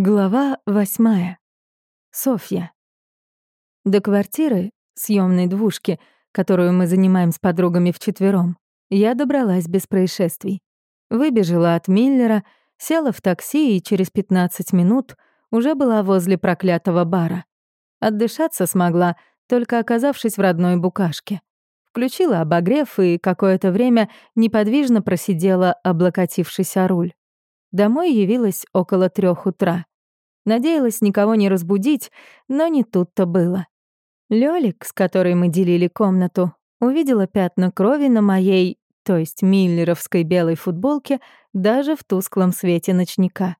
Глава восьмая. Софья. До квартиры, съемной двушки, которую мы занимаем с подругами вчетвером, я добралась без происшествий. Выбежала от Миллера, села в такси и через 15 минут уже была возле проклятого бара. Отдышаться смогла, только оказавшись в родной букашке. Включила обогрев и какое-то время неподвижно просидела, облокотившись о руль. Домой явилась около трех утра. Надеялась никого не разбудить, но не тут-то было. Лёлик, с которой мы делили комнату, увидела пятна крови на моей, то есть миллеровской белой футболке, даже в тусклом свете ночника.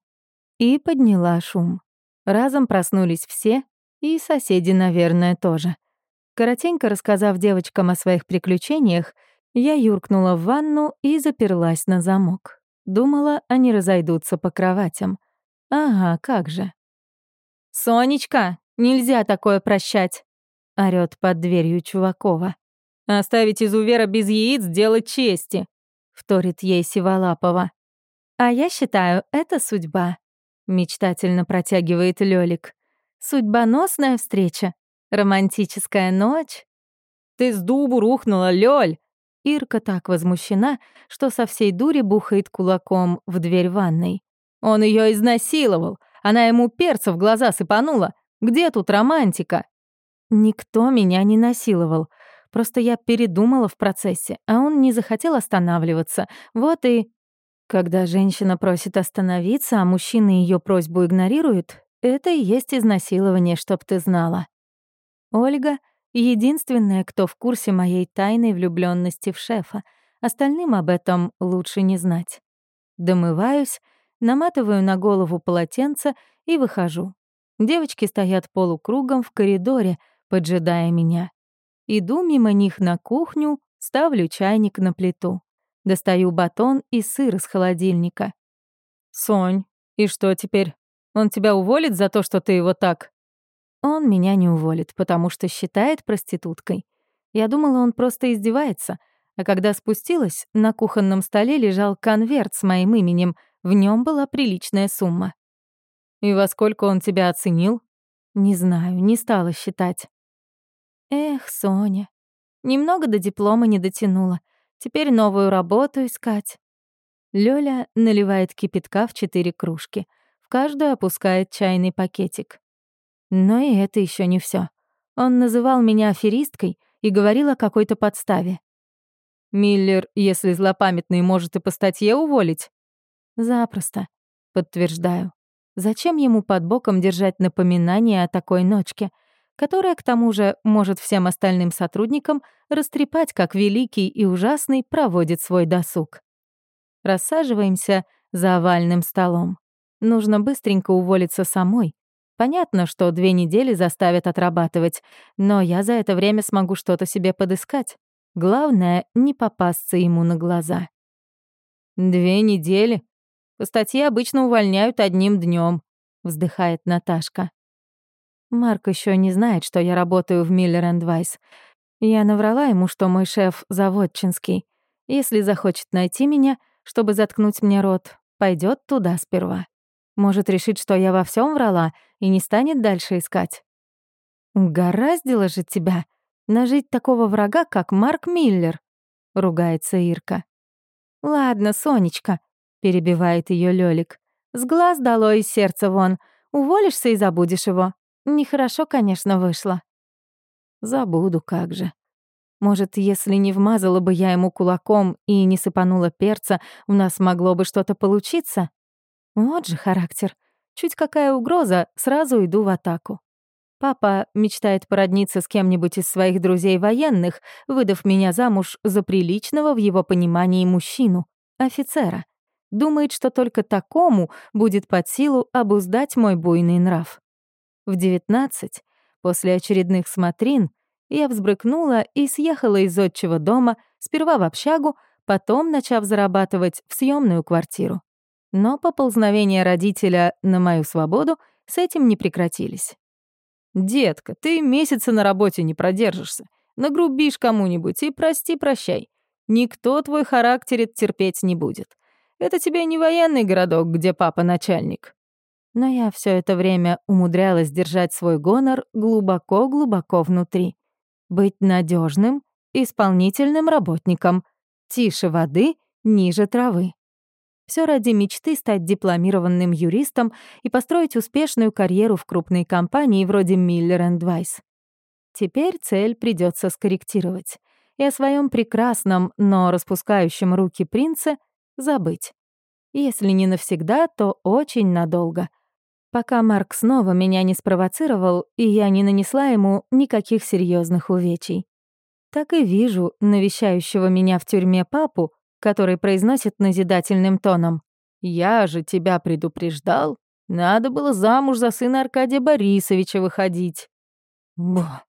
И подняла шум. Разом проснулись все, и соседи, наверное, тоже. Коротенько рассказав девочкам о своих приключениях, я юркнула в ванну и заперлась на замок. Думала, они разойдутся по кроватям. Ага, как же. «Сонечка, нельзя такое прощать!» — орёт под дверью Чувакова. «Оставить изувера без яиц — делать чести!» — вторит ей Сиволапова. «А я считаю, это судьба», — мечтательно протягивает Лёлик. «Судьбоносная встреча, романтическая ночь». «Ты с дубу рухнула, Лёль!» Ирка так возмущена, что со всей дури бухает кулаком в дверь ванной. «Он её изнасиловал! Она ему перца в глаза сыпанула. Где тут романтика? Никто меня не насиловал. Просто я передумала в процессе, а он не захотел останавливаться. Вот и... Когда женщина просит остановиться, а мужчина ее просьбу игнорирует, это и есть изнасилование, чтоб ты знала. Ольга — единственная, кто в курсе моей тайной влюбленности в шефа. Остальным об этом лучше не знать. Домываюсь, наматываю на голову полотенце и выхожу. Девочки стоят полукругом в коридоре, поджидая меня. Иду мимо них на кухню, ставлю чайник на плиту. Достаю батон и сыр из холодильника. «Сонь, и что теперь? Он тебя уволит за то, что ты его так...» Он меня не уволит, потому что считает проституткой. Я думала, он просто издевается, а когда спустилась, на кухонном столе лежал конверт с моим именем — в нем была приличная сумма. «И во сколько он тебя оценил?» «Не знаю, не стала считать». «Эх, Соня, немного до диплома не дотянула. Теперь новую работу искать». Лёля наливает кипятка в четыре кружки. В каждую опускает чайный пакетик. Но и это еще не все. Он называл меня аферисткой и говорил о какой-то подставе. «Миллер, если злопамятный, может и по статье уволить?» Запросто, подтверждаю. Зачем ему под боком держать напоминание о такой ночке, которая, к тому же, может всем остальным сотрудникам растрепать, как великий и ужасный проводит свой досуг? Рассаживаемся за овальным столом. Нужно быстренько уволиться самой. Понятно, что две недели заставят отрабатывать, но я за это время смогу что-то себе подыскать. Главное — не попасться ему на глаза. «Две недели? По статье обычно увольняют одним днем, вздыхает Наташка. Марк еще не знает, что я работаю в Миллер энд Вайс. Я наврала ему, что мой шеф заводчинский. Если захочет найти меня, чтобы заткнуть мне рот, пойдет туда сперва. Может, решить, что я во всем врала и не станет дальше искать. «Угораздило же тебя нажить такого врага, как Марк Миллер», — ругается Ирка. «Ладно, Сонечка, — перебивает ее Лёлик. «С глаз дало и сердце вон. Уволишься и забудешь его. Нехорошо, конечно, вышло». «Забуду, как же. Может, если не вмазала бы я ему кулаком и не сыпанула перца, у нас могло бы что-то получиться? Вот же характер. Чуть какая угроза, сразу иду в атаку. Папа мечтает породниться с кем-нибудь из своих друзей военных, выдав меня замуж за приличного в его понимании мужчину, офицера. Думает, что только такому будет под силу обуздать мой буйный нрав. В 19, после очередных смотрин, я взбрыкнула и съехала из отчего дома, сперва в общагу, потом начав зарабатывать в съемную квартиру. Но поползновения родителя на мою свободу с этим не прекратились. «Детка, ты месяца на работе не продержишься. Нагрубишь кому-нибудь и прости-прощай. Никто твой характер терпеть не будет. Это тебе не военный городок, где папа начальник». Но я все это время умудрялась держать свой гонор глубоко-глубоко внутри. Быть надежным, исполнительным работником, тише воды, ниже травы. Все ради мечты стать дипломированным юристом и построить успешную карьеру в крупной компании вроде Miller Weiss. Теперь цель придется скорректировать и о своем прекрасном, но распускающем руки принце забыть. Если не навсегда, то очень надолго. Пока Марк снова меня не спровоцировал, и я не нанесла ему никаких серьезных увечий. Так и вижу навещающего меня в тюрьме папу, который произносит назидательным тоном. «Я же тебя предупреждал. Надо было замуж за сына Аркадия Борисовича выходить». Бо.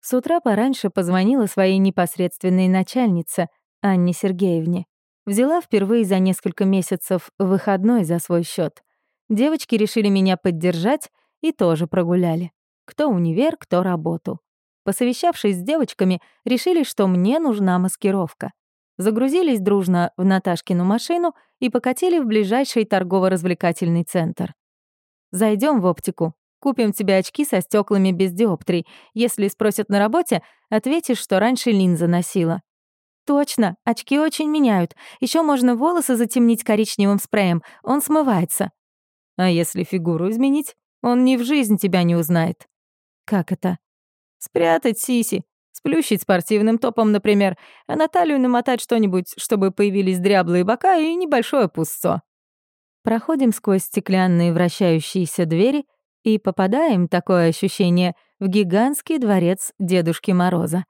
С утра пораньше позвонила своей непосредственной начальнице, Анне Сергеевне. Взяла впервые за несколько месяцев выходной за свой счет. Девочки решили меня поддержать и тоже прогуляли. Кто универ, кто работу. Посовещавшись с девочками, решили, что мне нужна маскировка. Загрузились дружно в Наташкину машину и покатили в ближайший торгово-развлекательный центр. Зайдем в оптику, Купим тебе очки со стеклами без диоптрий. Если спросят на работе, ответишь, что раньше линза носила. Точно, очки очень меняют. Еще можно волосы затемнить коричневым спреем, он смывается. А если фигуру изменить, он ни в жизнь тебя не узнает. Как это? Спрятать сиси, сплющить спортивным топом, например, а на талию намотать что-нибудь, чтобы появились дряблые бока и небольшое пусто. Проходим сквозь стеклянные вращающиеся двери и попадаем, такое ощущение, в гигантский дворец Дедушки Мороза.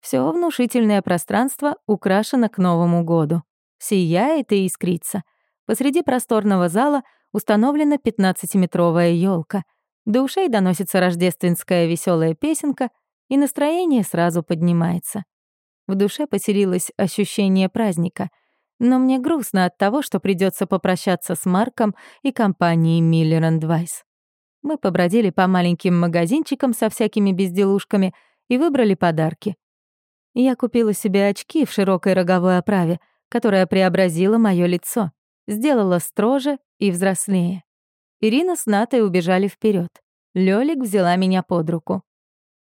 Все внушительное пространство украшено к Новому году. Сияет и искрится. Посреди просторного зала установлена 15-метровая елка. До ушей доносится рождественская веселая песенка, и настроение сразу поднимается. В душе поселилось ощущение праздника, но мне грустно от того, что придется попрощаться с Марком и компанией Miller Weiss. Мы побродили по маленьким магазинчикам со всякими безделушками и выбрали подарки. Я купила себе очки в широкой роговой оправе, которая преобразила мое лицо, сделала строже и взрослее. Ирина с Натой убежали вперед. Лёлик взяла меня под руку.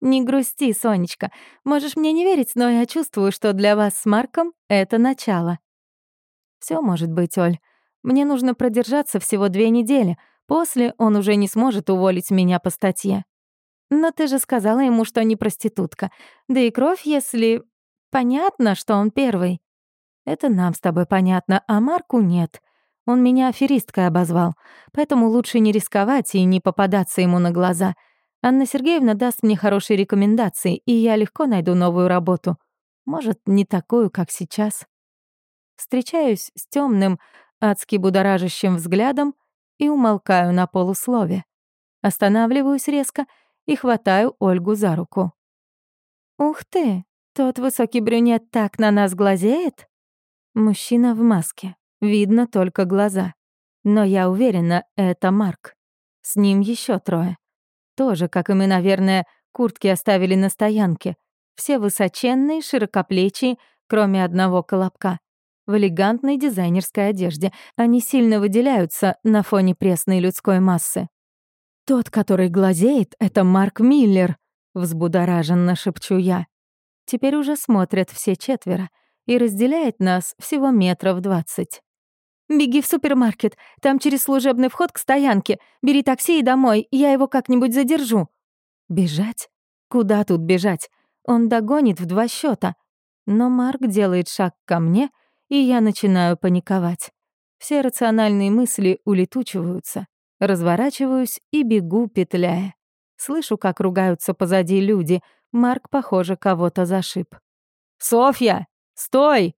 «Не грусти, Сонечка. Можешь мне не верить, но я чувствую, что для вас с Марком это начало». Все может быть, Оль. Мне нужно продержаться всего две недели, После он уже не сможет уволить меня по статье. Но ты же сказала ему, что не проститутка. Да и кровь, если... Понятно, что он первый. Это нам с тобой понятно, а Марку нет. Он меня аферисткой обозвал, поэтому лучше не рисковать и не попадаться ему на глаза. Анна Сергеевна даст мне хорошие рекомендации, и я легко найду новую работу. Может, не такую, как сейчас. Встречаюсь с темным, адски будоражащим взглядом — и умолкаю на полуслове. Останавливаюсь резко и хватаю Ольгу за руку. «Ух ты, тот высокий брюнет так на нас глазеет?» Мужчина в маске, видно только глаза. Но я уверена, это Марк. С ним еще трое. Тоже, как и мы, наверное, куртки оставили на стоянке. Все высоченные, широкоплечие, кроме одного колобка в элегантной дизайнерской одежде. Они сильно выделяются на фоне пресной людской массы. «Тот, который глазеет, — это Марк Миллер», — взбудораженно шепчу я. Теперь уже смотрят все четверо, и разделяет нас всего метров двадцать. «Беги в супермаркет, там через служебный вход к стоянке. Бери такси и домой, я его как-нибудь задержу». «Бежать? Куда тут бежать? Он догонит в два счета. Но Марк делает шаг ко мне — и я начинаю паниковать. Все рациональные мысли улетучиваются. Разворачиваюсь и бегу, петляя. Слышу, как ругаются позади люди. Марк, похоже, кого-то зашиб. «Софья! Стой!»